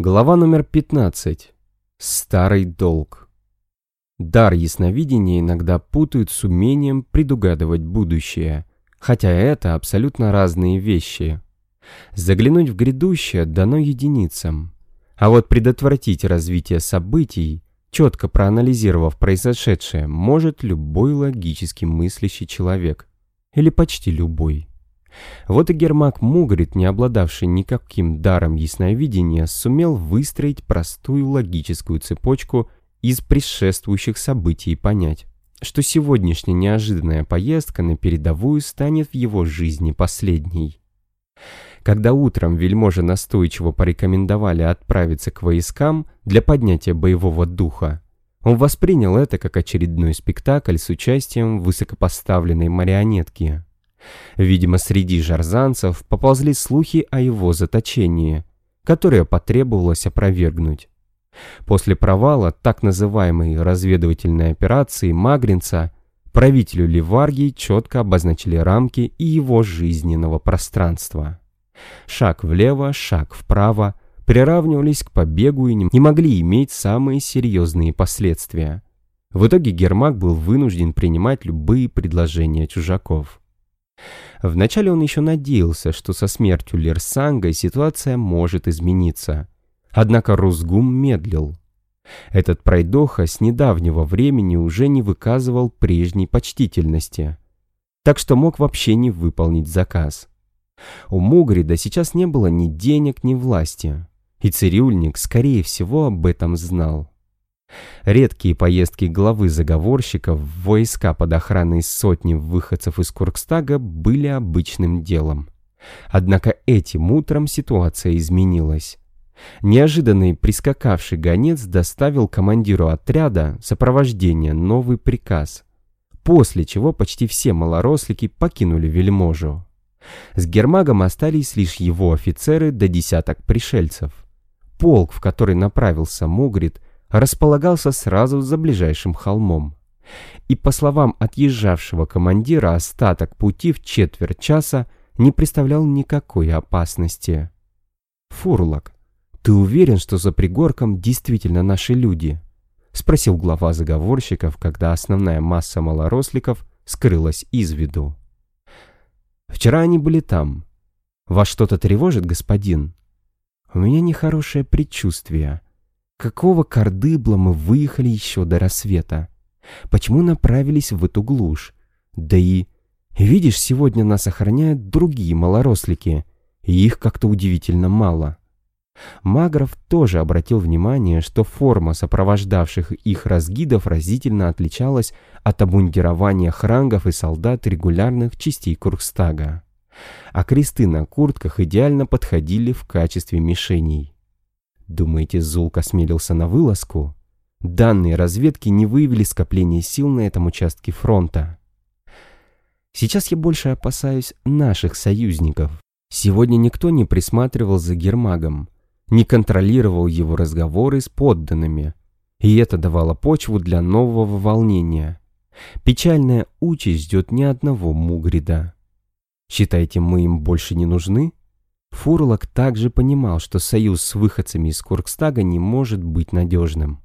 Глава номер 15. Старый долг. Дар ясновидения иногда путают с умением предугадывать будущее, хотя это абсолютно разные вещи. Заглянуть в грядущее дано единицам, а вот предотвратить развитие событий, четко проанализировав произошедшее, может любой логически мыслящий человек, или почти любой. Вот и Гермак Мугрид, не обладавший никаким даром ясновидения, сумел выстроить простую логическую цепочку из предшествующих событий и понять, что сегодняшняя неожиданная поездка на передовую станет в его жизни последней. Когда утром вельможи настойчиво порекомендовали отправиться к войскам для поднятия боевого духа, он воспринял это как очередной спектакль с участием высокопоставленной марионетки. Видимо, среди жарзанцев поползли слухи о его заточении, которые потребовалось опровергнуть. После провала так называемой разведывательной операции Магринца правителю Ливаргии четко обозначили рамки и его жизненного пространства. Шаг влево, шаг вправо приравнивались к побегу и не могли иметь самые серьезные последствия. В итоге Гермак был вынужден принимать любые предложения чужаков. Вначале он еще надеялся, что со смертью Лерсанга ситуация может измениться. Однако Русгум медлил. Этот пройдоха с недавнего времени уже не выказывал прежней почтительности, так что мог вообще не выполнить заказ. У Мугрида сейчас не было ни денег, ни власти, и цирюльник, скорее всего, об этом знал. Редкие поездки главы заговорщиков в войска под охраной сотни выходцев из Куркстага были обычным делом. Однако этим утром ситуация изменилась. Неожиданный прискакавший гонец доставил командиру отряда сопровождения новый приказ, после чего почти все малорослики покинули вельможу. С Гермагом остались лишь его офицеры до десяток пришельцев. Полк, в который направился Мугрид, располагался сразу за ближайшим холмом. И по словам отъезжавшего командира, остаток пути в четверть часа не представлял никакой опасности. «Фурлок, ты уверен, что за пригорком действительно наши люди?» — спросил глава заговорщиков, когда основная масса малоросликов скрылась из виду. «Вчера они были там. Вас что-то тревожит, господин?» «У меня нехорошее предчувствие», Какого кардыбла мы выехали еще до рассвета? Почему направились в эту глушь? Да и... Видишь, сегодня нас охраняют другие малорослики, и их как-то удивительно мало. Магров тоже обратил внимание, что форма сопровождавших их разгидов разительно отличалась от обмундирования хрангов и солдат регулярных частей Куркстага. А кресты на куртках идеально подходили в качестве мишеней. Думаете, Зулк осмелился на вылазку? Данные разведки не выявили скопление сил на этом участке фронта. Сейчас я больше опасаюсь наших союзников. Сегодня никто не присматривал за Гермагом, не контролировал его разговоры с подданными, и это давало почву для нового волнения. Печальная участь ждет ни одного Мугрида. Считаете, мы им больше не нужны? Фурлок также понимал, что союз с выходцами из Куркстага не может быть надежным.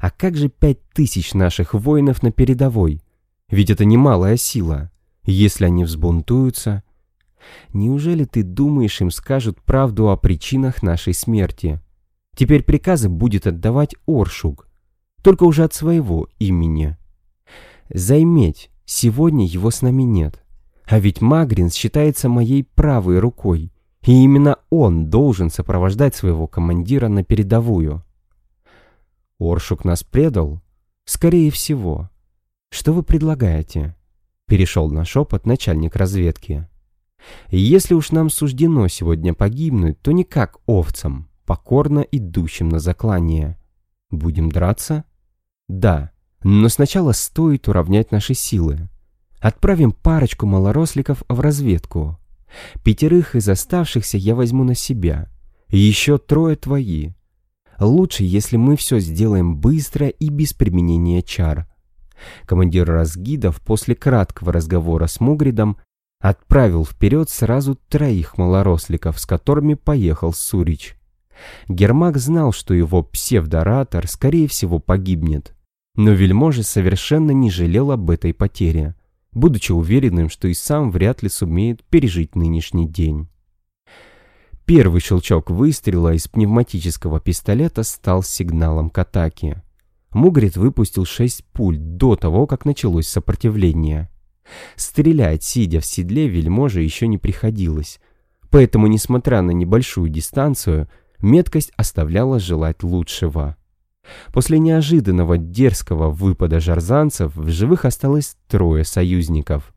А как же пять тысяч наших воинов на передовой? Ведь это немалая сила. Если они взбунтуются... Неужели ты думаешь, им скажут правду о причинах нашей смерти? Теперь приказы будет отдавать Оршук, только уже от своего имени. Займеть, сегодня его с нами нет. А ведь Магрин считается моей правой рукой, и именно он должен сопровождать своего командира на передовую. Оршук нас предал? Скорее всего. Что вы предлагаете? Перешел на шепот начальник разведки. Если уж нам суждено сегодня погибнуть, то не как овцам, покорно идущим на заклание. Будем драться? Да, но сначала стоит уравнять наши силы. Отправим парочку малоросликов в разведку. Пятерых из оставшихся я возьму на себя. Еще трое твои. Лучше, если мы все сделаем быстро и без применения чар. Командир разгидов после краткого разговора с Мугридом отправил вперед сразу троих малоросликов, с которыми поехал Сурич. Гермак знал, что его псевдоратор, скорее всего, погибнет. Но вельможа совершенно не жалел об этой потере, будучи уверенным, что и сам вряд ли сумеет пережить нынешний день. Первый щелчок выстрела из пневматического пистолета стал сигналом к атаке. Мугрид выпустил шесть пуль до того, как началось сопротивление. Стрелять, сидя в седле, вельможе еще не приходилось, поэтому, несмотря на небольшую дистанцию, меткость оставляла желать лучшего. После неожиданного дерзкого выпада жарзанцев в живых осталось трое союзников.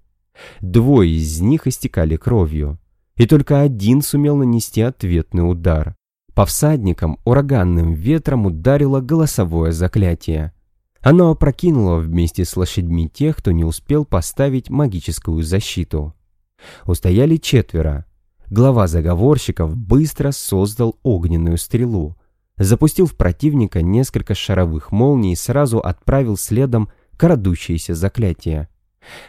Двое из них истекали кровью, и только один сумел нанести ответный удар. По всадникам ураганным ветром ударило голосовое заклятие. Оно опрокинуло вместе с лошадьми тех, кто не успел поставить магическую защиту. Устояли четверо. Глава заговорщиков быстро создал огненную стрелу. Запустил в противника несколько шаровых молний и сразу отправил следом крадущееся заклятие,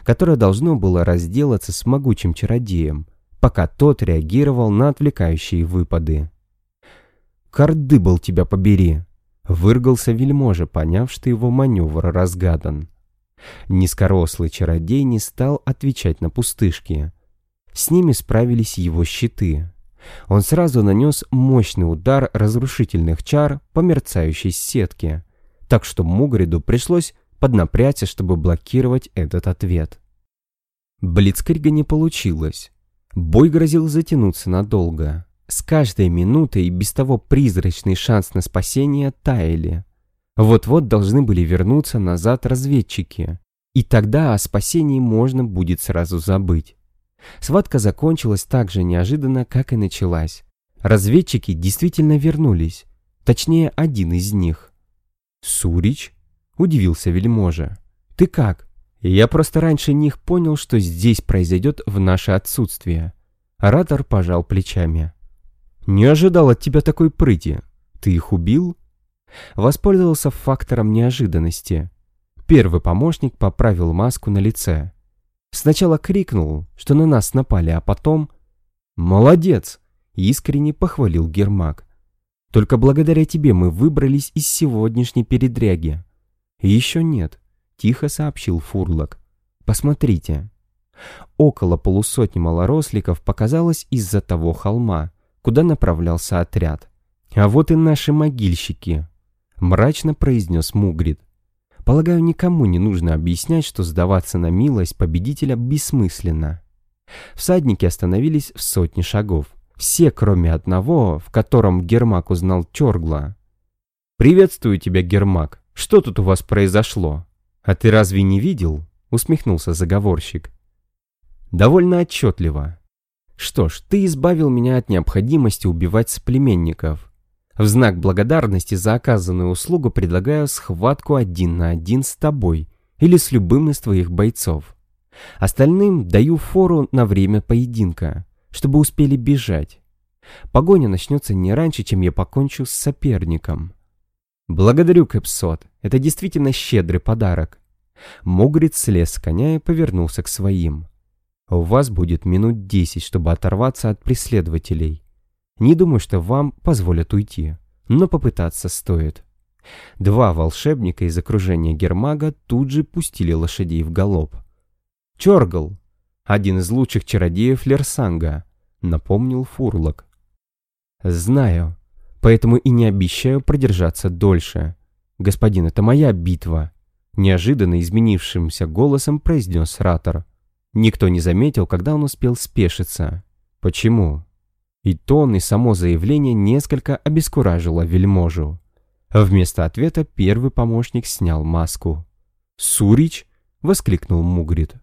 которое должно было разделаться с могучим чародеем, пока тот реагировал на отвлекающие выпады. «Кардыбал тебя побери!» Выргался вельможа, поняв, что его маневр разгадан. Низкорослый чародей не стал отвечать на пустышки. С ними справились его щиты. Он сразу нанес мощный удар разрушительных чар по мерцающей сетке, так что Мугриду пришлось поднапрячься, чтобы блокировать этот ответ. Блицкрига не получилось. Бой грозил затянуться надолго. С каждой минутой без того призрачный шанс на спасение таяли. Вот-вот должны были вернуться назад разведчики. И тогда о спасении можно будет сразу забыть. Схватка закончилась так же неожиданно, как и началась. Разведчики действительно вернулись. Точнее, один из них. «Сурич?» — удивился вельможа. «Ты как?» «Я просто раньше них понял, что здесь произойдет в наше отсутствие». Оратор пожал плечами. «Не ожидал от тебя такой прыти. Ты их убил?» Воспользовался фактором неожиданности. Первый помощник поправил маску на лице. Сначала крикнул, что на нас напали, а потом... «Молодец!» — искренне похвалил Гермак. «Только благодаря тебе мы выбрались из сегодняшней передряги». «Еще нет», — тихо сообщил Фурлок. «Посмотрите». Около полусотни малоросликов показалось из-за того холма, куда направлялся отряд. «А вот и наши могильщики», — мрачно произнес Мугрид. «Полагаю, никому не нужно объяснять, что сдаваться на милость победителя бессмысленно». Всадники остановились в сотне шагов. Все, кроме одного, в котором Гермак узнал Чоргла. «Приветствую тебя, Гермак. Что тут у вас произошло?» «А ты разве не видел?» — усмехнулся заговорщик. «Довольно отчетливо. Что ж, ты избавил меня от необходимости убивать соплеменников. В знак благодарности за оказанную услугу предлагаю схватку один на один с тобой или с любым из твоих бойцов. Остальным даю фору на время поединка, чтобы успели бежать. Погоня начнется не раньше, чем я покончу с соперником. Благодарю, Кэпсот, это действительно щедрый подарок. Мугрид слез с коня и повернулся к своим. У вас будет минут десять, чтобы оторваться от преследователей. Не думаю, что вам позволят уйти, но попытаться стоит. Два волшебника из окружения Гермага тут же пустили лошадей в галоп. Чоргал, один из лучших чародеев Лерсанга, напомнил Фурлок. Знаю, поэтому и не обещаю продержаться дольше. Господин, это моя битва, неожиданно изменившимся голосом произнес Ратор. Никто не заметил, когда он успел спешиться. Почему? И тон, и само заявление несколько обескуражило вельможу. Вместо ответа первый помощник снял маску. «Сурич?» — воскликнул Мугрид.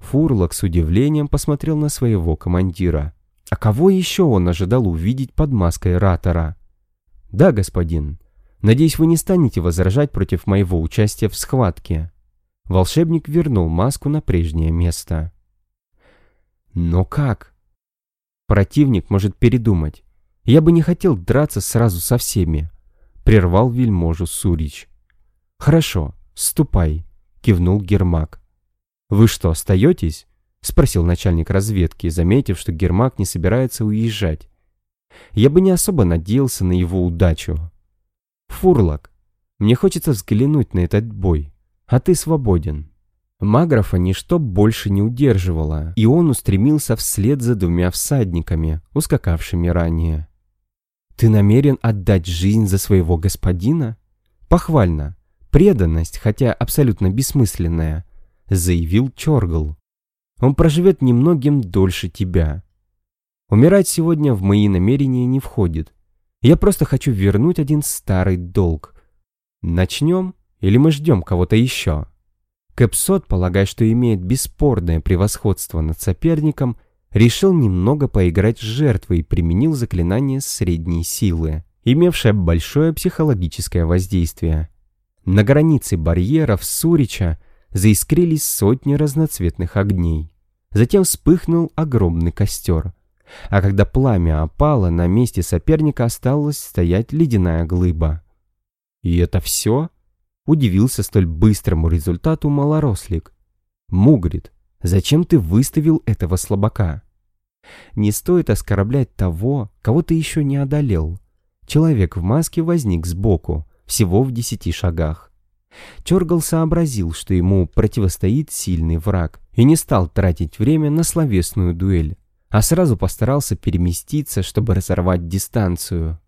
Фурлок с удивлением посмотрел на своего командира. А кого еще он ожидал увидеть под маской Ратора? «Да, господин. Надеюсь, вы не станете возражать против моего участия в схватке». Волшебник вернул маску на прежнее место. Но как? Противник может передумать. Я бы не хотел драться сразу со всеми. Прервал вельможу Сурич. Хорошо, ступай, кивнул Гермак. Вы что, остаетесь? Спросил начальник разведки, заметив, что Гермак не собирается уезжать. Я бы не особо надеялся на его удачу. Фурлок, мне хочется взглянуть на этот бой, а ты свободен. Маграфа ничто больше не удерживало, и он устремился вслед за двумя всадниками, ускакавшими ранее. «Ты намерен отдать жизнь за своего господина?» «Похвально. Преданность, хотя абсолютно бессмысленная», — заявил Чоргл. «Он проживет немногим дольше тебя. Умирать сегодня в мои намерения не входит. Я просто хочу вернуть один старый долг. Начнем или мы ждем кого-то еще?» Кэпсот, полагая, что имеет бесспорное превосходство над соперником, решил немного поиграть с жертвой и применил заклинание средней силы, имевшее большое психологическое воздействие. На границе барьеров Сурича заискрились сотни разноцветных огней. Затем вспыхнул огромный костер. А когда пламя опало, на месте соперника осталась стоять ледяная глыба. «И это все?» Удивился столь быстрому результату малорослик. «Мугрид, зачем ты выставил этого слабака?» «Не стоит оскорблять того, кого ты еще не одолел». Человек в маске возник сбоку, всего в десяти шагах. Чоргал сообразил, что ему противостоит сильный враг, и не стал тратить время на словесную дуэль, а сразу постарался переместиться, чтобы разорвать дистанцию.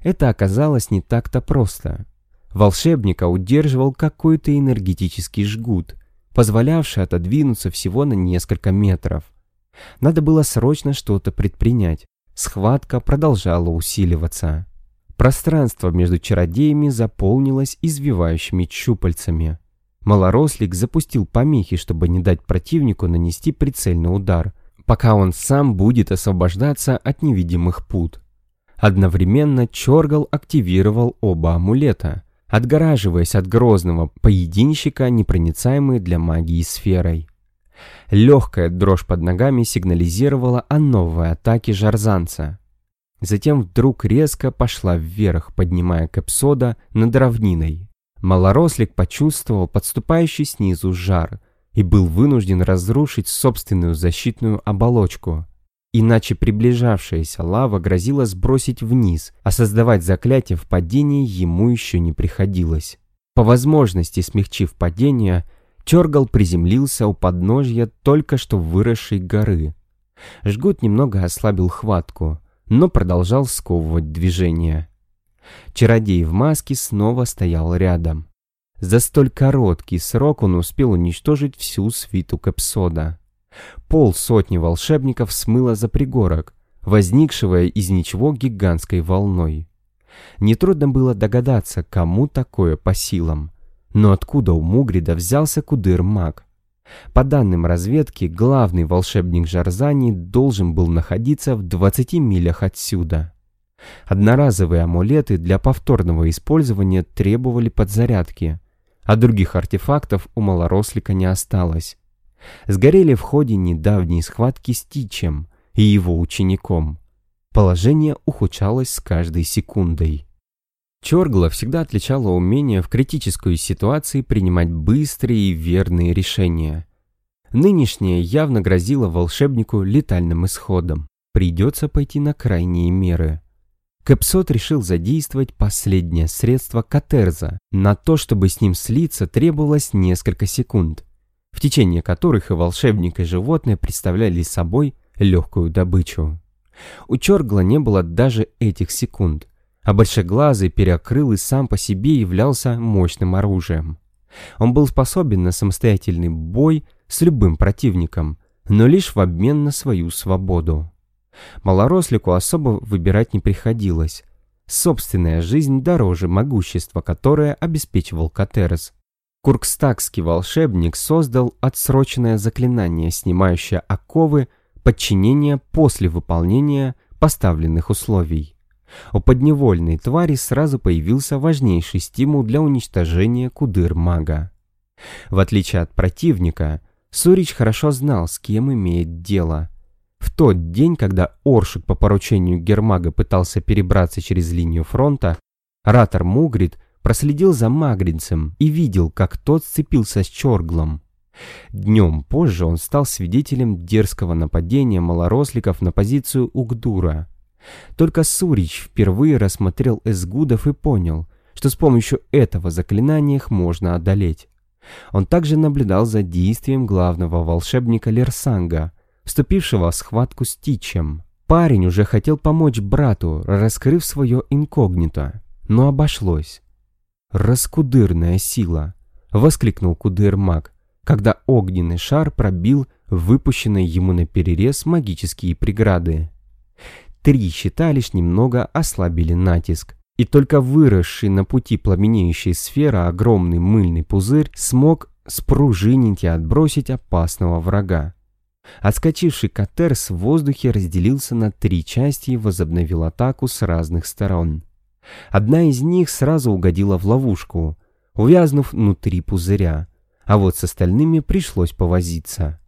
Это оказалось не так-то просто. Волшебника удерживал какой-то энергетический жгут, позволявший отодвинуться всего на несколько метров. Надо было срочно что-то предпринять. Схватка продолжала усиливаться. Пространство между чародеями заполнилось извивающими щупальцами. Малорослик запустил помехи, чтобы не дать противнику нанести прицельный удар, пока он сам будет освобождаться от невидимых пут. Одновременно Чоргал активировал оба амулета, отгораживаясь от грозного поединщика непроницаемой для магии сферой. Легкая дрожь под ногами сигнализировала о новой атаке жарзанца. Затем вдруг резко пошла вверх, поднимая капсода над равниной. Малорослик почувствовал подступающий снизу жар и был вынужден разрушить собственную защитную оболочку. Иначе приближавшаяся лава грозила сбросить вниз, а создавать заклятие в падении ему еще не приходилось. По возможности смягчив падение, Чоргал приземлился у подножья только что выросшей горы. Жгут немного ослабил хватку, но продолжал сковывать движение. Чародей в маске снова стоял рядом. За столь короткий срок он успел уничтожить всю свиту Капсода. Пол сотни волшебников смыло за пригорок, возникшего из ничего гигантской волной. Нетрудно было догадаться, кому такое по силам. Но откуда у Мугрида взялся кудыр-маг? По данным разведки, главный волшебник Жарзани должен был находиться в 20 милях отсюда. Одноразовые амулеты для повторного использования требовали подзарядки, а других артефактов у малорослика не осталось сгорели в ходе недавней схватки с Тичем и его учеником. Положение ухудшалось с каждой секундой. Чоргла всегда отличала умение в критической ситуации принимать быстрые и верные решения. Нынешнее явно грозило волшебнику летальным исходом. Придется пойти на крайние меры. Кэпсот решил задействовать последнее средство Катерза. На то, чтобы с ним слиться, требовалось несколько секунд в течение которых и волшебник, и животное представляли собой легкую добычу. У Чоргла не было даже этих секунд, а большеглазый перекрыл и сам по себе являлся мощным оружием. Он был способен на самостоятельный бой с любым противником, но лишь в обмен на свою свободу. Малорослику особо выбирать не приходилось. Собственная жизнь дороже могущества, которое обеспечивал Катерес. Куркстагский волшебник создал отсроченное заклинание, снимающее оковы подчинения после выполнения поставленных условий. У подневольной твари сразу появился важнейший стимул для уничтожения кудыр-мага. В отличие от противника, Сурич хорошо знал, с кем имеет дело. В тот день, когда Оршик по поручению Гермага пытался перебраться через линию фронта, Ратор Мугрид проследил за Магринцем и видел, как тот сцепился с Чорглом. Днем позже он стал свидетелем дерзкого нападения малоросликов на позицию Угдура. Только Сурич впервые рассмотрел эсгудов и понял, что с помощью этого заклинания их можно одолеть. Он также наблюдал за действием главного волшебника Лерсанга, вступившего в схватку с Тичем. Парень уже хотел помочь брату, раскрыв свое инкогнито, но обошлось. «Раскудырная сила!» — воскликнул кудыр-маг, когда огненный шар пробил выпущенные ему на перерез магические преграды. Три щита лишь немного ослабили натиск, и только выросший на пути пламенеющей сферы огромный мыльный пузырь смог спружинить и отбросить опасного врага. Отскочивший Катерс в воздухе разделился на три части и возобновил атаку с разных сторон. Одна из них сразу угодила в ловушку, увязнув внутри пузыря, а вот с остальными пришлось повозиться.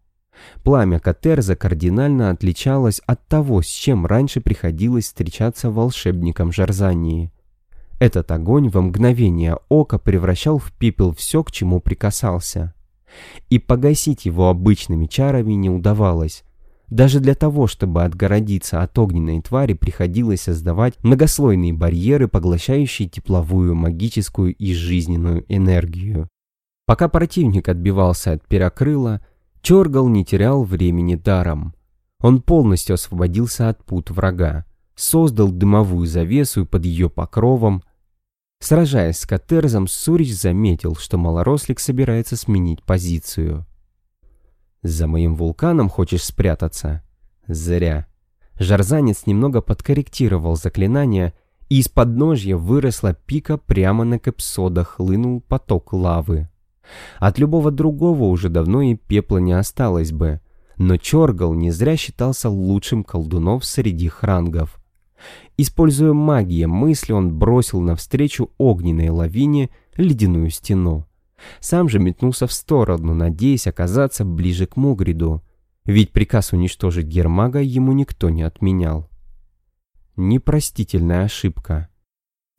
Пламя Катерза кардинально отличалось от того, с чем раньше приходилось встречаться волшебникам Жарзании. Этот огонь во мгновение ока превращал в пепел все, к чему прикасался. И погасить его обычными чарами не удавалось. Даже для того, чтобы отгородиться от огненной твари, приходилось создавать многослойные барьеры, поглощающие тепловую, магическую и жизненную энергию. Пока противник отбивался от перокрыла, Чоргал не терял времени даром. Он полностью освободился от пут врага, создал дымовую завесу и под ее покровом. Сражаясь с Катерзом, Сурич заметил, что малорослик собирается сменить позицию. «За моим вулканом хочешь спрятаться?» «Зря». Жарзанец немного подкорректировал заклинание, и из подножья выросла пика прямо на капсода хлынул поток лавы. От любого другого уже давно и пепла не осталось бы, но Чоргал не зря считался лучшим колдунов среди хрангов. Используя магию мысли, он бросил навстречу огненной лавине ледяную стену. Сам же метнулся в сторону, надеясь оказаться ближе к Мугриду, ведь приказ уничтожить Гермага ему никто не отменял. Непростительная ошибка.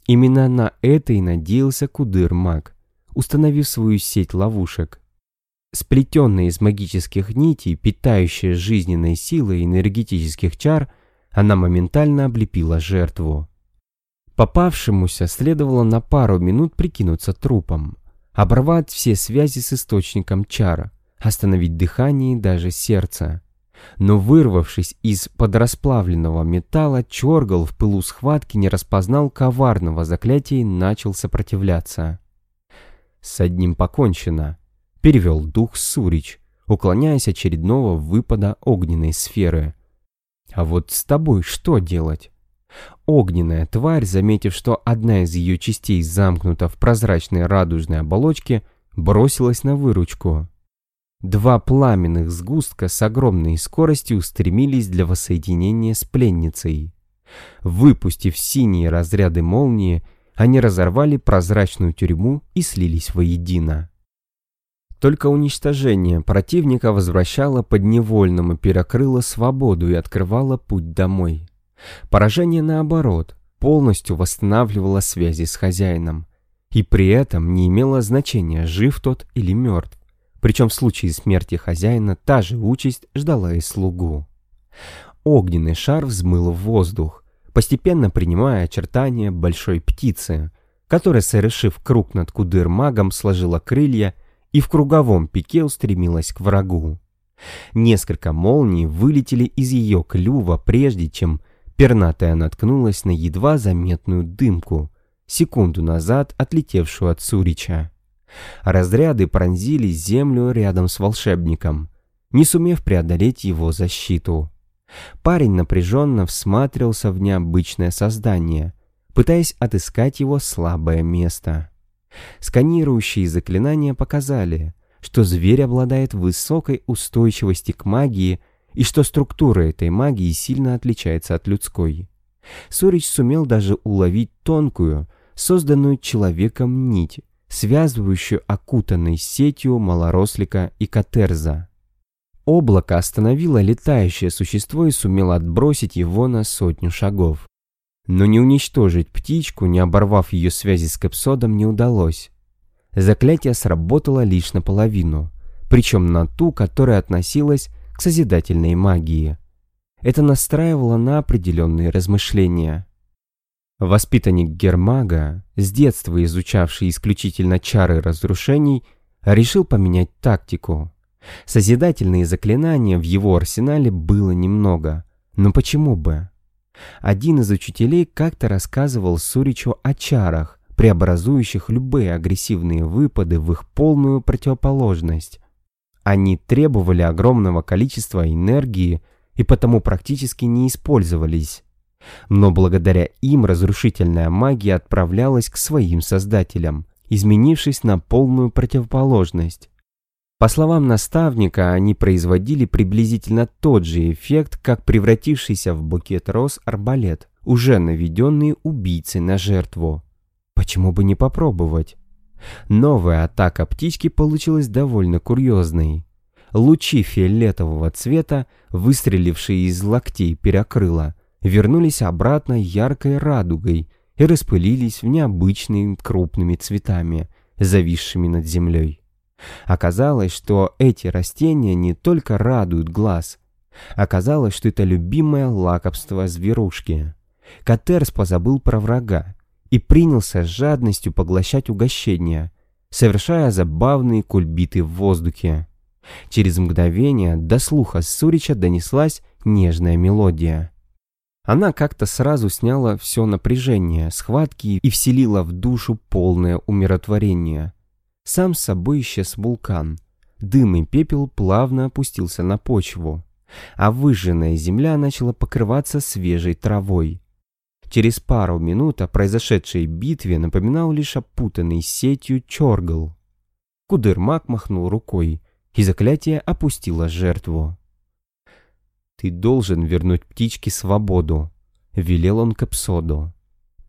Именно на это и надеялся Кудыр-маг установив свою сеть ловушек. Сплетенная из магических нитей, питающая жизненной силой энергетических чар, она моментально облепила жертву. Попавшемуся следовало на пару минут прикинуться трупом, оборвать все связи с источником чара, остановить дыхание даже сердце. Но вырвавшись из подрасплавленного металла, Чоргал в пылу схватки не распознал коварного заклятия и начал сопротивляться. С одним покончено. Перевел дух Сурич, уклоняясь очередного выпада огненной сферы. А вот с тобой что делать? Огненная тварь, заметив, что одна из ее частей замкнута в прозрачной радужной оболочке, бросилась на выручку. Два пламенных сгустка с огромной скоростью устремились для воссоединения с пленницей. Выпустив синие разряды молнии, они разорвали прозрачную тюрьму и слились воедино. Только уничтожение противника возвращало подневольному перекрыло свободу и открывало путь домой. Поражение, наоборот, полностью восстанавливало связи с хозяином. И при этом не имело значения, жив тот или мертв. Причем в случае смерти хозяина та же участь ждала и слугу. Огненный шар взмыл в воздух, постепенно принимая очертания большой птицы, которая, совершив круг над кудыр-магом, сложила крылья и в круговом пике устремилась к врагу. Несколько молний вылетели из ее клюва, прежде чем пернатая наткнулась на едва заметную дымку, секунду назад отлетевшую от Сурича. Разряды пронзили землю рядом с волшебником, не сумев преодолеть его защиту. Парень напряженно всматривался в необычное создание, пытаясь отыскать его слабое место. Сканирующие заклинания показали, что зверь обладает высокой устойчивостью к магии и что структура этой магии сильно отличается от людской. Сурич сумел даже уловить тонкую, созданную человеком нить, связывающую окутанной сетью малорослика и катерза. Облако остановило летающее существо и сумело отбросить его на сотню шагов. Но не уничтожить птичку, не оборвав ее связи с Кэпсодом, не удалось. Заклятие сработало лишь наполовину, причем на ту, которая относилась к созидательной магии. это настраивало на определенные размышления. Воспитанник Гермага, с детства изучавший исключительно чары разрушений, решил поменять тактику. Созидательные заклинания в его арсенале было немного, но почему бы? Один из учителей как-то рассказывал Суричу о чарах, преобразующих любые агрессивные выпады в их полную противоположность. Они требовали огромного количества энергии и потому практически не использовались. Но благодаря им разрушительная магия отправлялась к своим создателям, изменившись на полную противоположность. По словам наставника, они производили приблизительно тот же эффект, как превратившийся в букет роз арбалет, уже наведенный убийцей на жертву. Почему бы не попробовать? Новая атака птички получилась довольно курьезной. Лучи фиолетового цвета, выстрелившие из локтей перекрыла, вернулись обратно яркой радугой и распылились в необычными крупными цветами, зависшими над землей. Оказалось, что эти растения не только радуют глаз. Оказалось, что это любимое лакомство зверушки. Катерс позабыл про врага и принялся с жадностью поглощать угощения, совершая забавные кульбиты в воздухе. Через мгновение до слуха Сурича донеслась нежная мелодия. Она как-то сразу сняла все напряжение, схватки и вселила в душу полное умиротворение. Сам с собой исчез вулкан. Дым и пепел плавно опустился на почву, а выжженная земля начала покрываться свежей травой. Через пару минут о произошедшей битве напоминал лишь опутанный сетью чоргал. Кудырмак махнул рукой, и заклятие опустило жертву. «Ты должен вернуть птичке свободу», — велел он Капсоду.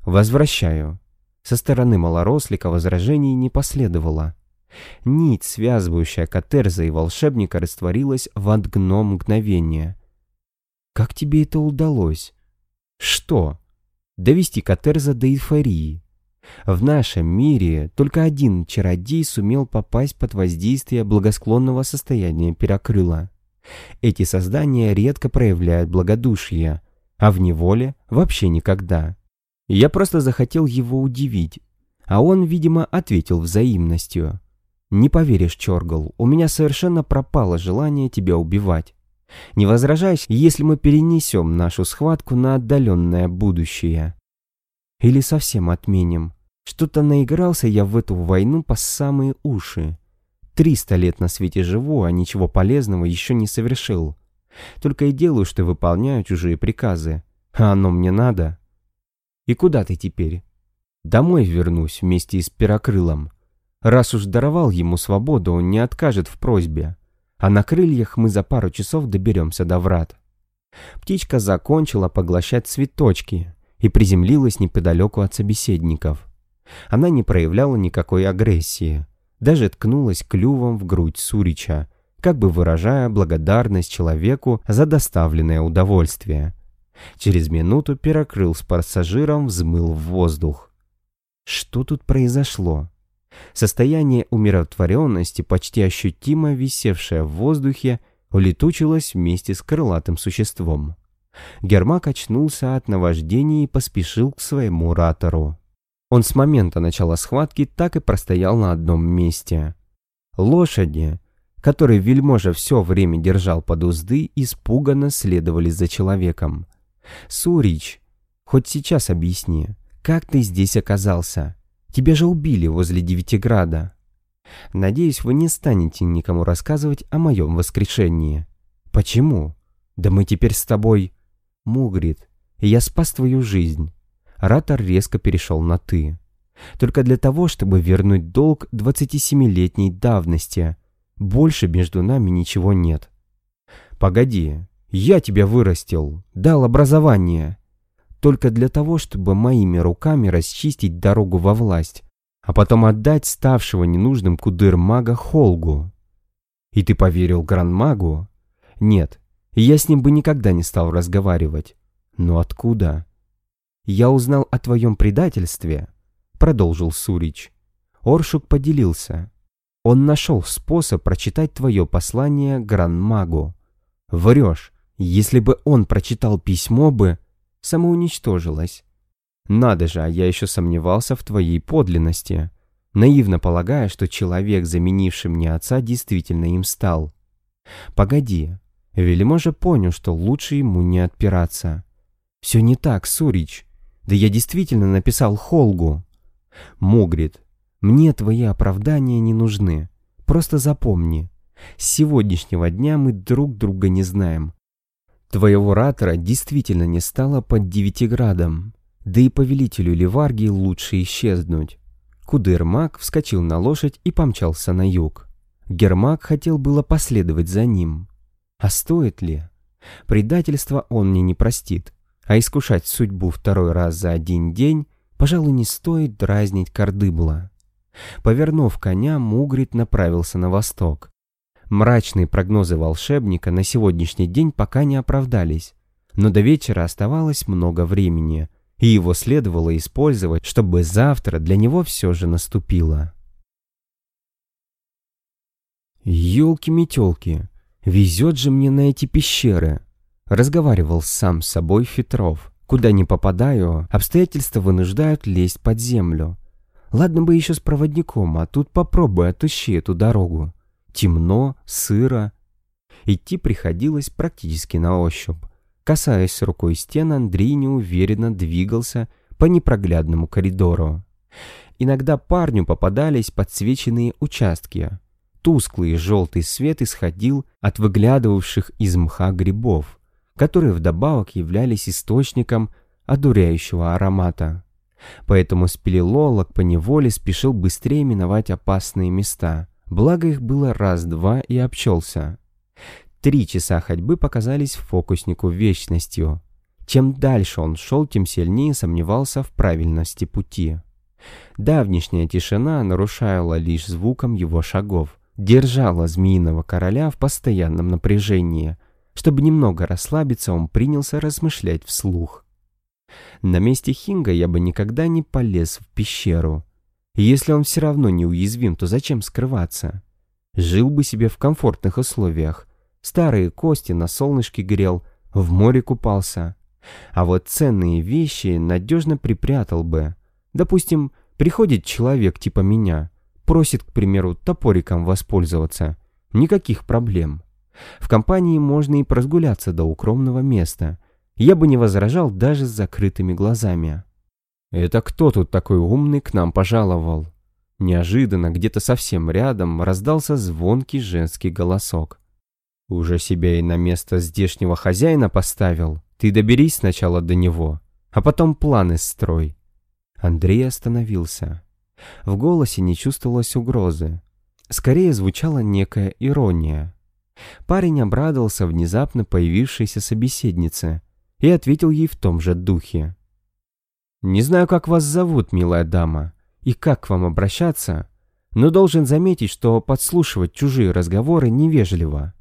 «Возвращаю». Со стороны малорослика возражений не последовало. Нить, связывающая Катерза и волшебника, растворилась в одно мгновение. «Как тебе это удалось?» «Что?» «Довести Катерза до эйфории. В нашем мире только один чародей сумел попасть под воздействие благосклонного состояния Перокрыла. Эти создания редко проявляют благодушие, а в неволе вообще никогда. Я просто захотел его удивить, а он, видимо, ответил взаимностью. «Не поверишь, Чоргал, у меня совершенно пропало желание тебя убивать. Не возражаешь, если мы перенесем нашу схватку на отдаленное будущее?» Или совсем отменим. Что-то наигрался я в эту войну по самые уши. Триста лет на свете живу, а ничего полезного еще не совершил. Только и делаю, что выполняю чужие приказы. А оно мне надо. И куда ты теперь? Домой вернусь вместе с Перокрылом. Раз уж даровал ему свободу, он не откажет в просьбе. А на крыльях мы за пару часов доберемся до врат. Птичка закончила поглощать цветочки, и приземлилась неподалеку от собеседников. Она не проявляла никакой агрессии, даже ткнулась клювом в грудь Сурича, как бы выражая благодарность человеку за доставленное удовольствие. Через минуту перекрыл с пассажиром, взмыл в воздух. Что тут произошло? Состояние умиротворенности, почти ощутимо висевшее в воздухе, улетучилось вместе с крылатым существом. Гермак очнулся от наваждения и поспешил к своему ратору. Он с момента начала схватки так и простоял на одном месте. Лошади, которые вельможа все время держал под узды, испуганно следовали за человеком. «Сурич, хоть сейчас объясни, как ты здесь оказался? Тебя же убили возле Девятиграда». «Надеюсь, вы не станете никому рассказывать о моем воскрешении». «Почему? Да мы теперь с тобой...» Мугрид, я спас твою жизнь. Ратор резко перешел на «ты». Только для того, чтобы вернуть долг 27-летней давности. Больше между нами ничего нет. Погоди, я тебя вырастил, дал образование. Только для того, чтобы моими руками расчистить дорогу во власть, а потом отдать ставшего ненужным кудыр-мага Холгу. И ты поверил Гранмагу? Нет, я с ним бы никогда не стал разговаривать. Но откуда? Я узнал о твоем предательстве, продолжил Сурич. Оршук поделился. Он нашел способ прочитать твое послание Гранмагу. Врешь, Если бы он прочитал письмо бы, самоуничтожилась. Надо же, а я еще сомневался в твоей подлинности, наивно полагая, что человек, заменивший мне отца, действительно им стал. Погоди, Вельможа понял, что лучше ему не отпираться. Все не так, Сурич. Да я действительно написал Холгу. Мугрид, мне твои оправдания не нужны. Просто запомни, с сегодняшнего дня мы друг друга не знаем. Твоего ратора действительно не стало под Девятиградом, да и повелителю Ливаргии лучше исчезнуть. Кудырмак вскочил на лошадь и помчался на юг. Гермак хотел было последовать за ним. А стоит ли? Предательство он мне не простит, а искушать судьбу второй раз за один день, пожалуй, не стоит дразнить Кардыбла. Повернув коня, Мугрид направился на восток. Мрачные прогнозы волшебника на сегодняшний день пока не оправдались, но до вечера оставалось много времени, и его следовало использовать, чтобы завтра для него все же наступило. «Елки-метелки, везет же мне на эти пещеры!» Разговаривал сам с собой Фетров. «Куда не попадаю, обстоятельства вынуждают лезть под землю. Ладно бы еще с проводником, а тут попробуй отыщи эту дорогу темно, сыро. Идти приходилось практически на ощупь. Касаясь рукой стен, Андрей неуверенно двигался по непроглядному коридору. Иногда парню попадались подсвеченные участки. Тусклый желтый свет исходил от выглядывавших из мха грибов, которые вдобавок являлись источником одуряющего аромата. Поэтому спелелолог поневоле спешил быстрее миновать опасные места – Благо их было раз-два и обчелся. Три часа ходьбы показались фокуснику вечностью. Чем дальше он шел, тем сильнее сомневался в правильности пути. Давнишняя тишина нарушала лишь звуком его шагов, держала змеиного короля в постоянном напряжении. Чтобы немного расслабиться, он принялся размышлять вслух. На месте Хинга я бы никогда не полез в пещеру. Если он все равно неуязвим, то зачем скрываться? Жил бы себе в комфортных условиях. Старые кости на солнышке грел, в море купался. А вот ценные вещи надежно припрятал бы. Допустим, приходит человек типа меня, просит, к примеру, топориком воспользоваться. Никаких проблем. В компании можно и прогуляться до укромного места. Я бы не возражал даже с закрытыми глазами. «Это кто тут такой умный к нам пожаловал?» Неожиданно, где-то совсем рядом, раздался звонкий женский голосок. «Уже себя и на место здешнего хозяина поставил? Ты доберись сначала до него, а потом планы строй». Андрей остановился. В голосе не чувствовалось угрозы. Скорее звучала некая ирония. Парень обрадовался внезапно появившейся собеседнице и ответил ей в том же духе. Не знаю, как вас зовут, милая дама, и как к вам обращаться, но должен заметить, что подслушивать чужие разговоры невежливо.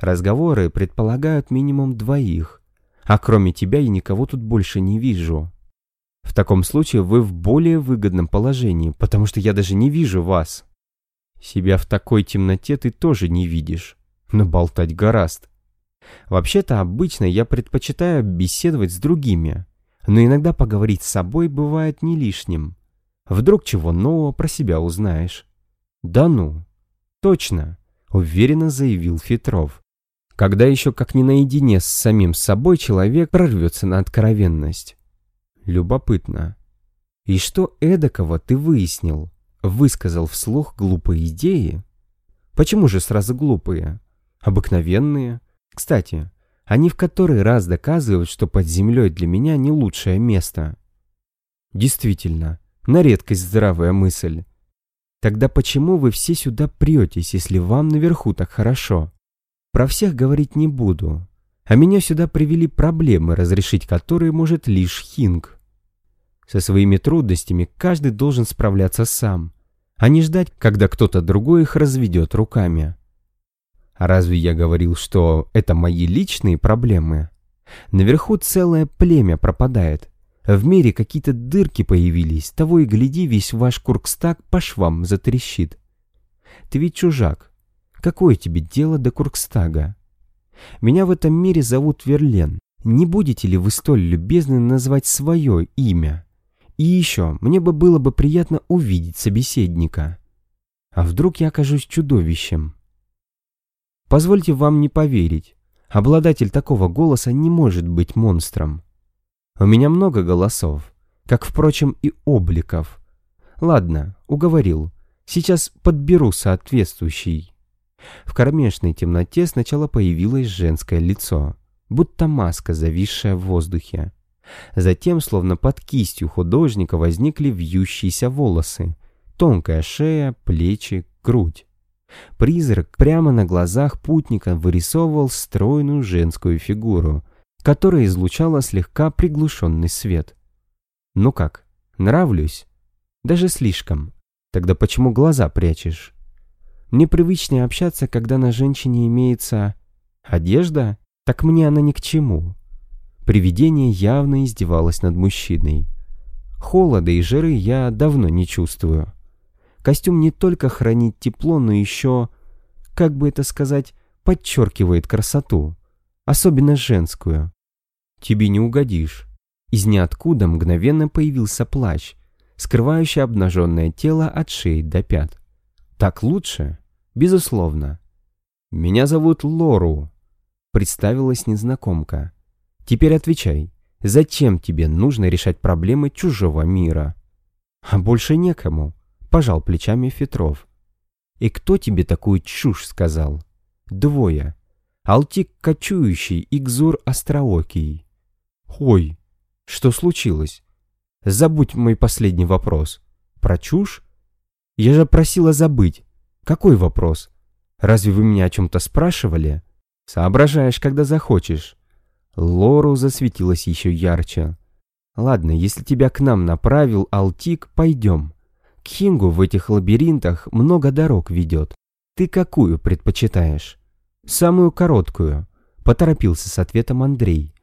Разговоры предполагают минимум двоих, а кроме тебя я никого тут больше не вижу. В таком случае вы в более выгодном положении, потому что я даже не вижу вас. Себя в такой темноте ты тоже не видишь, но болтать гораст. Вообще-то обычно я предпочитаю беседовать с другими, но иногда поговорить с собой бывает не лишним. Вдруг чего нового про себя узнаешь. Да ну, точно, уверенно заявил Фетров. Когда еще как не наедине с самим собой человек прорвется на откровенность. Любопытно. И что эдакого ты выяснил? Высказал вслух глупые идеи? Почему же сразу глупые? Обыкновенные? Кстати, они в который раз доказывают, что под землей для меня не лучшее место. Действительно, на редкость здравая мысль. Тогда почему вы все сюда претесь, если вам наверху так хорошо? Про всех говорить не буду. А меня сюда привели проблемы, разрешить которые может лишь Хинг. Со своими трудностями каждый должен справляться сам, а не ждать, когда кто-то другой их разведет руками. Разве я говорил, что это мои личные проблемы? Наверху целое племя пропадает. В мире какие-то дырки появились, того и гляди, весь ваш Куркстаг по швам затрещит. Ты ведь чужак. Какое тебе дело до Куркстага? Меня в этом мире зовут Верлен. Не будете ли вы столь любезны назвать свое имя? И еще, мне бы было бы приятно увидеть собеседника. А вдруг я окажусь чудовищем? Позвольте вам не поверить. Обладатель такого голоса не может быть монстром. У меня много голосов, как, впрочем, и обликов. Ладно, уговорил. Сейчас подберу соответствующий. В кромешной темноте сначала появилось женское лицо, будто маска, зависшая в воздухе. Затем, словно под кистью художника, возникли вьющиеся волосы, тонкая шея, плечи, грудь. Призрак прямо на глазах путника вырисовывал стройную женскую фигуру, которая излучала слегка приглушенный свет. «Ну как, нравлюсь?» «Даже слишком. Тогда почему глаза прячешь?» «Мне привычнее общаться, когда на женщине имеется одежда, так мне она ни к чему». Привидение явно издевалось над мужчиной. Холода и жары я давно не чувствую. Костюм не только хранит тепло, но еще, как бы это сказать, подчеркивает красоту, особенно женскую. Тебе не угодишь. Из ниоткуда мгновенно появился плащ, скрывающий обнаженное тело от шеи до пят. Так лучше? Безусловно. Меня зовут Лору, представилась незнакомка. Теперь отвечай, зачем тебе нужно решать проблемы чужого мира? А больше некому, пожал плечами Фетров. И кто тебе такую чушь сказал? Двое. Алтик кочующий и Гзур остроокий. Ой, что случилось? Забудь мой последний вопрос. Про чушь? Я же просила забыть. Какой вопрос? Разве вы меня о чем-то спрашивали? Соображаешь, когда захочешь. Лору засветилась еще ярче. «Ладно, если тебя к нам направил Алтик, пойдем. К Хингу в этих лабиринтах много дорог ведет. Ты какую предпочитаешь?» «Самую короткую», — поторопился с ответом Андрей.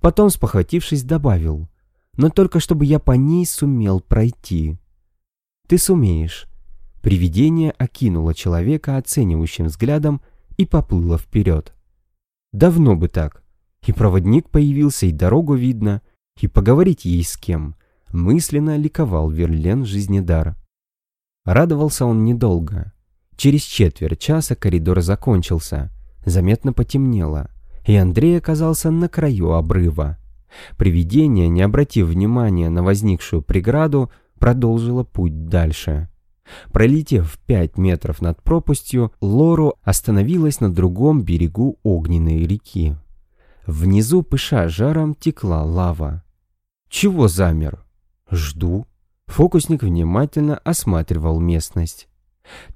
Потом, спохватившись, добавил. «Но только чтобы я по ней сумел пройти». «Ты сумеешь». Привидение окинуло человека оценивающим взглядом и поплыло вперед. «Давно бы так. И проводник появился, и дорогу видно, и поговорить ей с кем. Мысленно ликовал Верлен Жизнедар. Радовался он недолго. Через четверть часа коридор закончился, заметно потемнело, и Андрей оказался на краю обрыва. Привидение, не обратив внимания на возникшую преграду, продолжило путь дальше. Пролетев пять метров над пропастью, Лору остановилась на другом берегу огненной реки. Внизу, пыша жаром, текла лава. «Чего замер?» «Жду». Фокусник внимательно осматривал местность.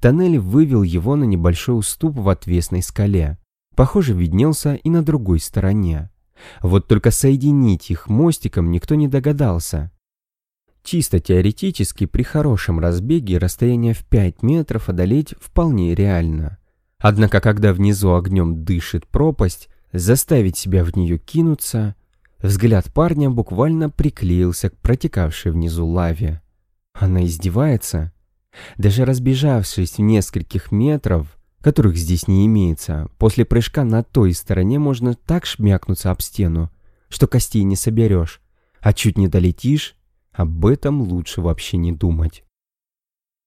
Тоннель вывел его на небольшой уступ в отвесной скале. Похоже, виднелся и на другой стороне. Вот только соединить их мостиком никто не догадался. Чисто теоретически при хорошем разбеге расстояние в 5 метров одолеть вполне реально. Однако, когда внизу огнем дышит пропасть, заставить себя в нее кинуться, взгляд парня буквально приклеился к протекавшей внизу лаве. Она издевается? Даже разбежавшись в нескольких метров, которых здесь не имеется, после прыжка на той стороне можно так шмякнуться об стену, что костей не соберешь, а чуть не долетишь, об этом лучше вообще не думать.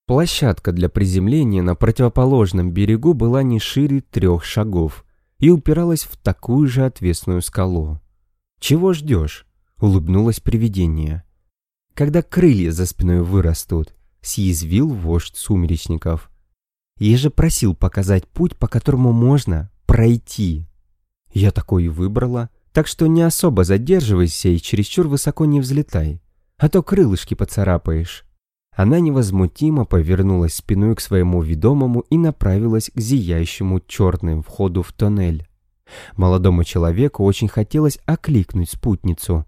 Площадка для приземления на противоположном берегу была не шире трех шагов, и упиралась в такую же отвесную скалу. «Чего ждешь?» — улыбнулось привидение. «Когда крылья за спиной вырастут», — съязвил вождь сумеречников. «Я же просил показать путь, по которому можно пройти». Я такой и выбрала, так что не особо задерживайся и чересчур высоко не взлетай, а то крылышки поцарапаешь. Она невозмутимо повернулась спиной к своему ведомому и направилась к зияющему черным входу в тоннель. Молодому человеку очень хотелось окликнуть спутницу,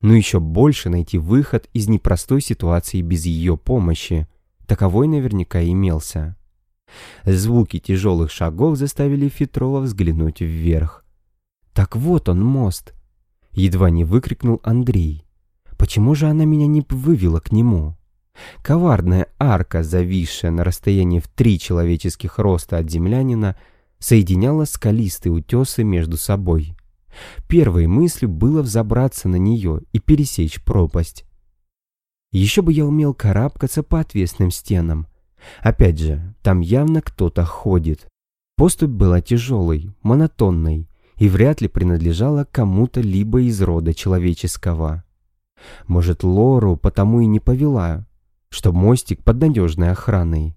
но еще больше найти выход из непростой ситуации без ее помощи. Таковой наверняка имелся. Звуки тяжелых шагов заставили Фетрова взглянуть вверх. «Так вот он, мост!» Едва не выкрикнул Андрей. «Почему же она меня не вывела к нему?» Коварная арка, зависшая на расстоянии в три человеческих роста от землянина, соединяла скалистые утесы между собой. Первой мыслью было взобраться на нее и пересечь пропасть. Еще бы я умел карабкаться по отвесным стенам. Опять же, там явно кто-то ходит. Поступь была тяжелой, монотонной и вряд ли принадлежала кому-то либо из рода человеческого. Может, Лору потому и не повела, что мостик под надежной охраной.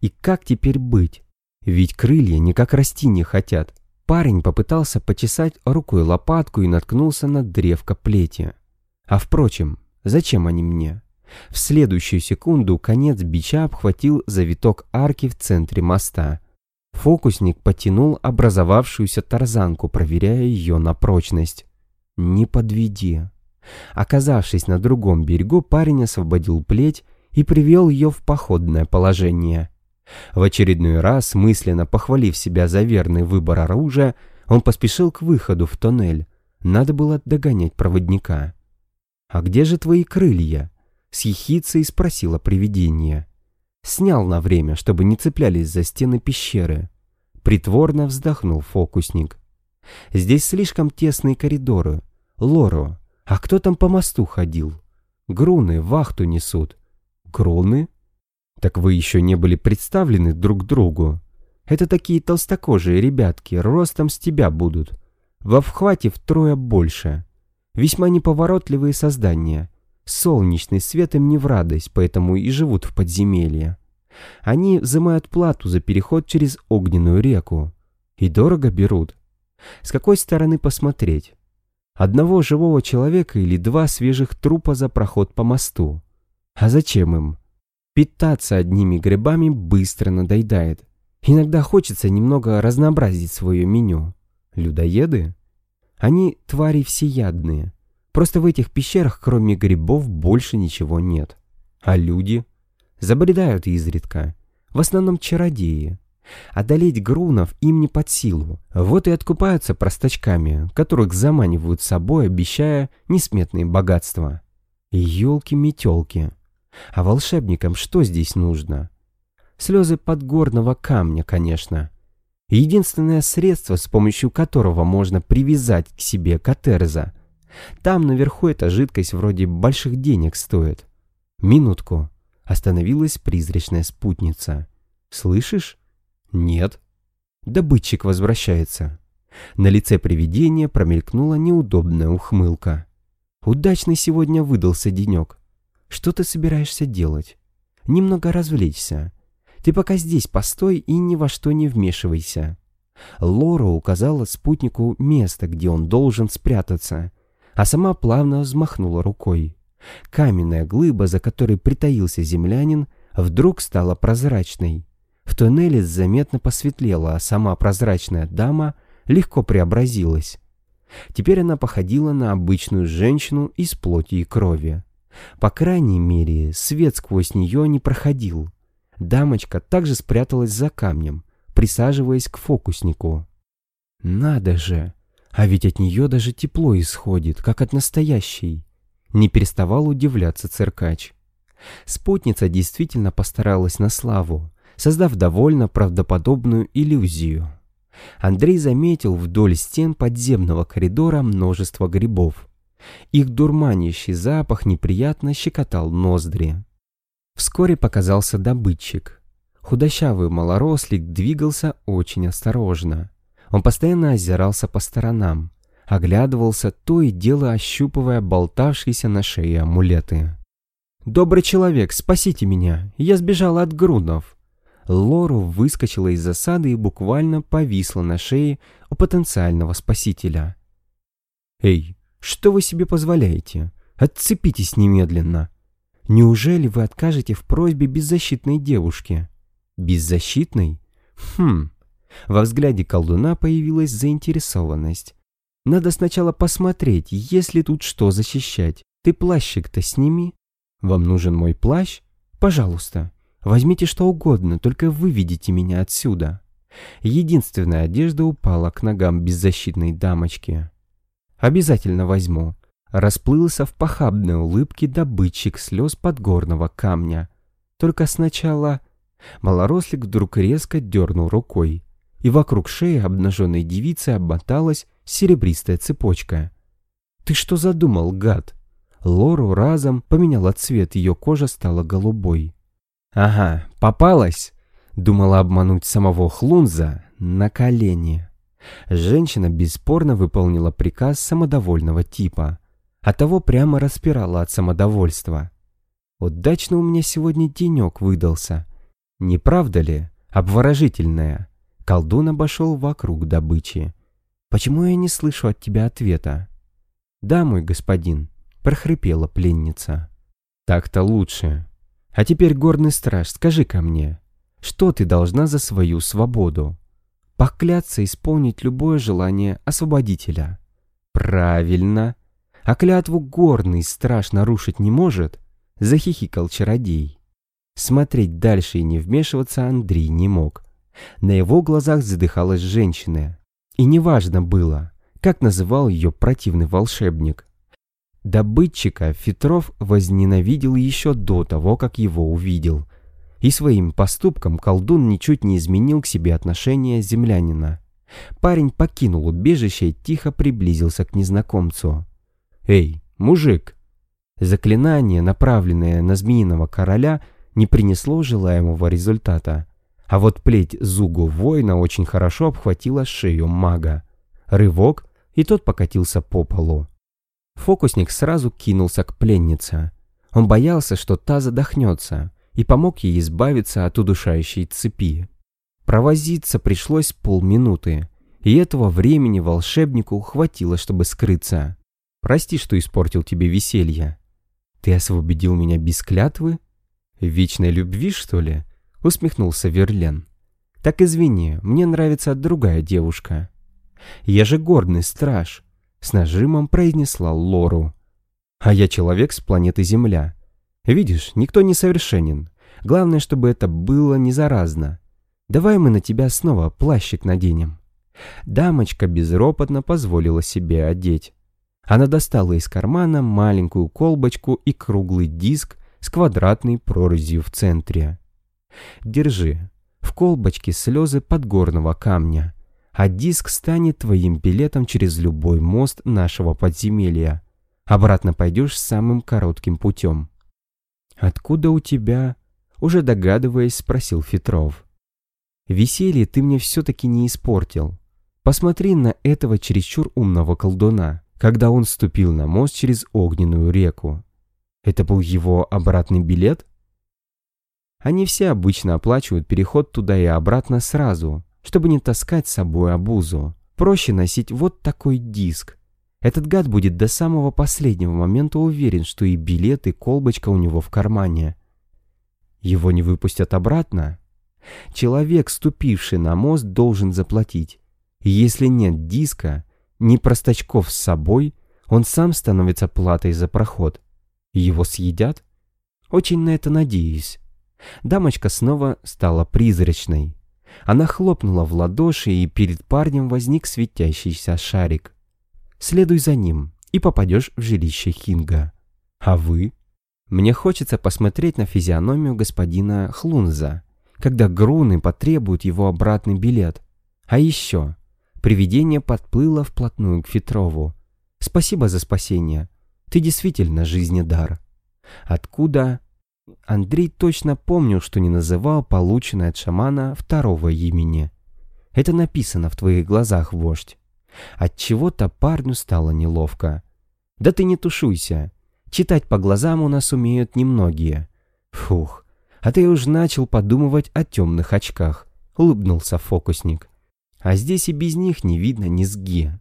И как теперь быть? Ведь крылья никак расти не хотят. Парень попытался почесать рукой лопатку и наткнулся на древко плети. А впрочем, зачем они мне? В следующую секунду конец бича обхватил завиток арки в центре моста. Фокусник потянул образовавшуюся тарзанку, проверяя ее на прочность. «Не подведи». Оказавшись на другом берегу, парень освободил плеть и привел ее в походное положение. В очередной раз, мысленно похвалив себя за верный выбор оружия, он поспешил к выходу в тоннель. Надо было догонять проводника. «А где же твои крылья?» — с ехицей спросила привидение. Снял на время, чтобы не цеплялись за стены пещеры. Притворно вздохнул фокусник. «Здесь слишком тесные коридоры. Лоро, а кто там по мосту ходил? Груны вахту несут». «Груны?» Так вы еще не были представлены друг другу. Это такие толстокожие ребятки, ростом с тебя будут. Во вхвате втрое больше. Весьма неповоротливые создания. Солнечный свет им не в радость, поэтому и живут в подземелье. Они взимают плату за переход через огненную реку. И дорого берут. С какой стороны посмотреть? Одного живого человека или два свежих трупа за проход по мосту. А зачем им? Питаться одними грибами быстро надоедает. Иногда хочется немного разнообразить свое меню. Людоеды? Они твари всеядные. Просто в этих пещерах кроме грибов больше ничего нет. А люди? Забредают изредка. В основном чародеи. Одолеть грунов им не под силу. Вот и откупаются простачками, которых заманивают с собой, обещая несметные богатства. Ёлки-метёлки. А волшебникам что здесь нужно? Слезы подгорного камня, конечно. Единственное средство, с помощью которого можно привязать к себе катерза. Там наверху эта жидкость вроде больших денег стоит. Минутку. Остановилась призрачная спутница. Слышишь? Нет. Добытчик возвращается. На лице привидения промелькнула неудобная ухмылка. Удачный сегодня выдался денек. Что ты собираешься делать? Немного развлечься. Ты пока здесь постой и ни во что не вмешивайся. Лора указала спутнику место, где он должен спрятаться, а сама плавно взмахнула рукой. Каменная глыба, за которой притаился землянин, вдруг стала прозрачной. В туннеле заметно посветлело, а сама прозрачная дама легко преобразилась. Теперь она походила на обычную женщину из плоти и крови. По крайней мере, свет сквозь нее не проходил. Дамочка также спряталась за камнем, присаживаясь к фокуснику. «Надо же! А ведь от нее даже тепло исходит, как от настоящей!» Не переставал удивляться циркач. Спутница действительно постаралась на славу, создав довольно правдоподобную иллюзию. Андрей заметил вдоль стен подземного коридора множество грибов. Их дурманящий запах неприятно щекотал ноздри. Вскоре показался добытчик. Худощавый малорослик двигался очень осторожно. Он постоянно озирался по сторонам, оглядывался, то и дело ощупывая болтавшиеся на шее амулеты. «Добрый человек, спасите меня! Я сбежала от грунов!» Лору выскочила из засады и буквально повисла на шее у потенциального спасителя. «Эй, что вы себе позволяете? Отцепитесь немедленно. Неужели вы откажете в просьбе беззащитной девушки? Беззащитной? Хм. Во взгляде колдуна появилась заинтересованность. Надо сначала посмотреть, есть ли тут что защищать. Ты плащик-то сними. Вам нужен мой плащ? Пожалуйста. Возьмите что угодно, только выведите меня отсюда. Единственная одежда упала к ногам беззащитной дамочки. Обязательно возьму. Расплылся в похабной улыбке добытчик слез подгорного камня. Только сначала... Малорослик вдруг резко дернул рукой. и вокруг шеи обнаженной девицы обмоталась серебристая цепочка. «Ты что задумал, гад?» Лору разом поменяла цвет, ее кожа стала голубой. «Ага, попалась!» Думала обмануть самого Хлунза на колени. Женщина бесспорно выполнила приказ самодовольного типа, а того прямо распирала от самодовольства. Удачно у меня сегодня денек выдался. Не правда ли? Обворожительная. Колдун обошел вокруг добычи. Почему я не слышу от тебя ответа? Да, мой господин, прохрипела пленница. Так-то лучше. А теперь, горный страж, скажи ко мне, что ты должна за свою свободу? Покляться исполнить любое желание освободителя. Правильно. А клятву горный страж нарушить не может? Захихикал чародей. Смотреть дальше и не вмешиваться Андрей не мог. На его глазах задыхалась женщина. И неважно было, как называл ее противный волшебник. Добытчика Фетров возненавидел еще до того, как его увидел. И своим поступком колдун ничуть не изменил к себе отношение землянина. Парень покинул убежище и тихо приблизился к незнакомцу. «Эй, мужик!» Заклинание, направленное на змеиного короля, не принесло желаемого результата. А вот плеть зугу воина очень хорошо обхватила шею мага. Рывок, и тот покатился по полу. Фокусник сразу кинулся к пленнице. Он боялся, что та задохнется, и помог ей избавиться от удушающей цепи. Провозиться пришлось полминуты, и этого времени волшебнику хватило, чтобы скрыться. «Прости, что испортил тебе веселье. Ты освободил меня без клятвы? Вечной любви, что ли?» — усмехнулся Верлен. «Так извини, мне нравится другая девушка. Я же горный страж, с нажимом произнесла Лору. А я человек с планеты Земля. Видишь, никто не совершенен. Главное, чтобы это было не заразно. Давай мы на тебя снова плащик наденем. Дамочка безропотно позволила себе одеть. Она достала из кармана маленькую колбочку и круглый диск с квадратной прорезью в центре. Держи. В колбочке слезы подгорного камня а диск станет твоим билетом через любой мост нашего подземелья. Обратно пойдешь самым коротким путем. «Откуда у тебя?» — уже догадываясь, спросил Фетров. «Веселье ты мне все-таки не испортил. Посмотри на этого чересчур умного колдуна, когда он ступил на мост через огненную реку. Это был его обратный билет?» Они все обычно оплачивают переход туда и обратно сразу, чтобы не таскать с собой обузу. Проще носить вот такой диск. Этот гад будет до самого последнего момента уверен, что и билет, и колбочка у него в кармане. Его не выпустят обратно? Человек, ступивший на мост, должен заплатить. Если нет диска, ни простачков с собой, он сам становится платой за проход. Его съедят? Очень на это надеюсь. Дамочка снова стала призрачной. Она хлопнула в ладоши, и перед парнем возник светящийся шарик. «Следуй за ним, и попадешь в жилище Хинга. А вы?» «Мне хочется посмотреть на физиономию господина Хлунза, когда груны потребуют его обратный билет. А еще...» Привидение подплыло вплотную к Фетрову. «Спасибо за спасение. Ты действительно жизнедар. Откуда Андрей точно помнил, что не называл полученное от шамана второго имени. Это написано в твоих глазах, вождь. От чего-то парню стало неловко. Да ты не тушуйся. Читать по глазам у нас умеют немногие. Фух, а ты уж начал подумывать о темных очках, улыбнулся фокусник. А здесь и без них не видно низги.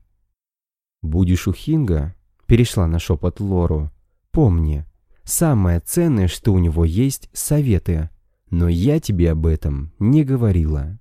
Будешь у Хинга? Перешла на шепот Лору. Помни, Самое ценное, что у него есть, советы. Но я тебе об этом не говорила.